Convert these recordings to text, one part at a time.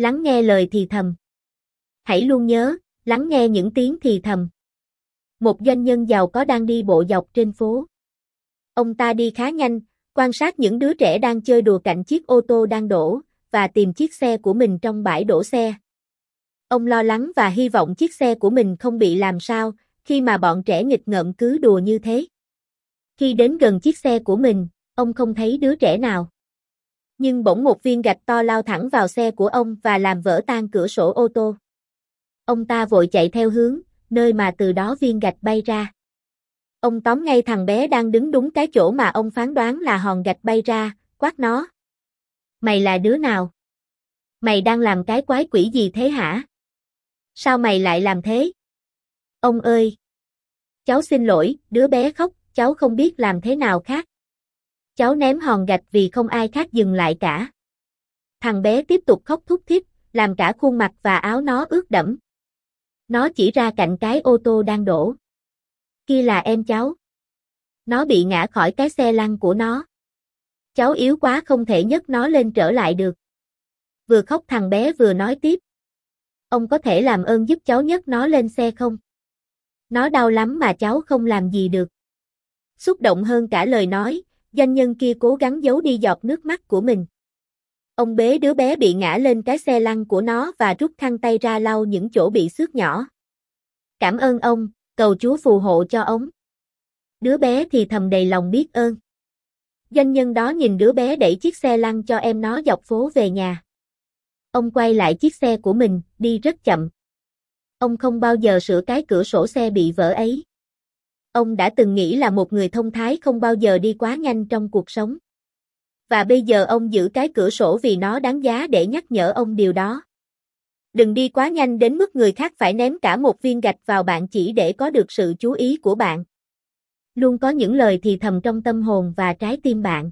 Lắng nghe lời thì thầm. Hãy luôn nhớ, lắng nghe những tiếng thì thầm. Một doanh nhân giàu có đang đi bộ dọc trên phố. Ông ta đi khá nhanh, quan sát những đứa trẻ đang chơi đùa cạnh chiếc ô tô đang đổ, và tìm chiếc xe của mình trong bãi đổ xe. Ông lo lắng và hy vọng chiếc xe của mình không bị làm sao, khi mà bọn trẻ nghịch ngợm cứ đùa như thế. Khi đến gần chiếc xe của mình, ông không thấy đứa trẻ nào. Nhưng bỗng một viên gạch to lao thẳng vào xe của ông và làm vỡ tan cửa sổ ô tô. Ông ta vội chạy theo hướng, nơi mà từ đó viên gạch bay ra. Ông tóm ngay thằng bé đang đứng đúng cái chỗ mà ông phán đoán là hòn gạch bay ra, quát nó. Mày là đứa nào? Mày đang làm cái quái quỷ gì thế hả? Sao mày lại làm thế? Ông ơi! Cháu xin lỗi, đứa bé khóc, cháu không biết làm thế nào khác. Cháu ném hòn gạch vì không ai khác dừng lại cả. Thằng bé tiếp tục khóc thút thít làm cả khuôn mặt và áo nó ướt đẫm. Nó chỉ ra cạnh cái ô tô đang đổ. Kia là em cháu. Nó bị ngã khỏi cái xe lăn của nó. Cháu yếu quá không thể nhấc nó lên trở lại được. Vừa khóc thằng bé vừa nói tiếp. Ông có thể làm ơn giúp cháu nhấc nó lên xe không? Nó đau lắm mà cháu không làm gì được. Xúc động hơn cả lời nói, doanh nhân kia cố gắng giấu đi giọt nước mắt của mình. Ông bế đứa bé bị ngã lên cái xe lăn của nó và rút khăn tay ra lau những chỗ bị xước nhỏ. Cảm ơn ông, cầu Chúa phù hộ cho ông. Đứa bé thì thầm đầy lòng biết ơn. Doanh nhân đó nhìn đứa bé đẩy chiếc xe lăn cho em nó dọc phố về nhà. Ông quay lại chiếc xe của mình, đi rất chậm. Ông không bao giờ sửa cái cửa sổ xe bị vỡ ấy. Ông đã từng nghĩ là một người thông thái không bao giờ đi quá nhanh trong cuộc sống. Và bây giờ ông giữ cái cửa sổ vì nó đáng giá để nhắc nhở ông điều đó. Đừng đi quá nhanh đến mức người khác phải ném cả một viên gạch vào bạn chỉ để có được sự chú ý của bạn. Luôn có những lời thì thầm trong tâm hồn và trái tim bạn.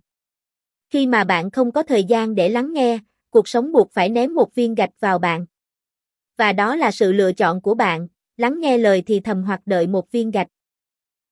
Khi mà bạn không có thời gian để lắng nghe, cuộc sống buộc phải ném một viên gạch vào bạn. Và đó là sự lựa chọn của bạn, lắng nghe lời thì thầm hoặc đợi một viên gạch.